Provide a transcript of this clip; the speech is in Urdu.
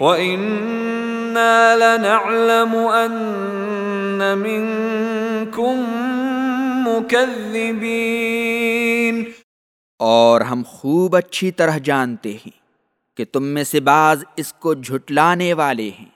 وَإِنَّا لَنَعْلَمُ أَنَّ مِنكُم مُكَذِّبِينَ اور ہم خوب اچھی طرح جانتے ہیں کہ تم میں سے بعض اس کو جھٹلانے والے ہیں۔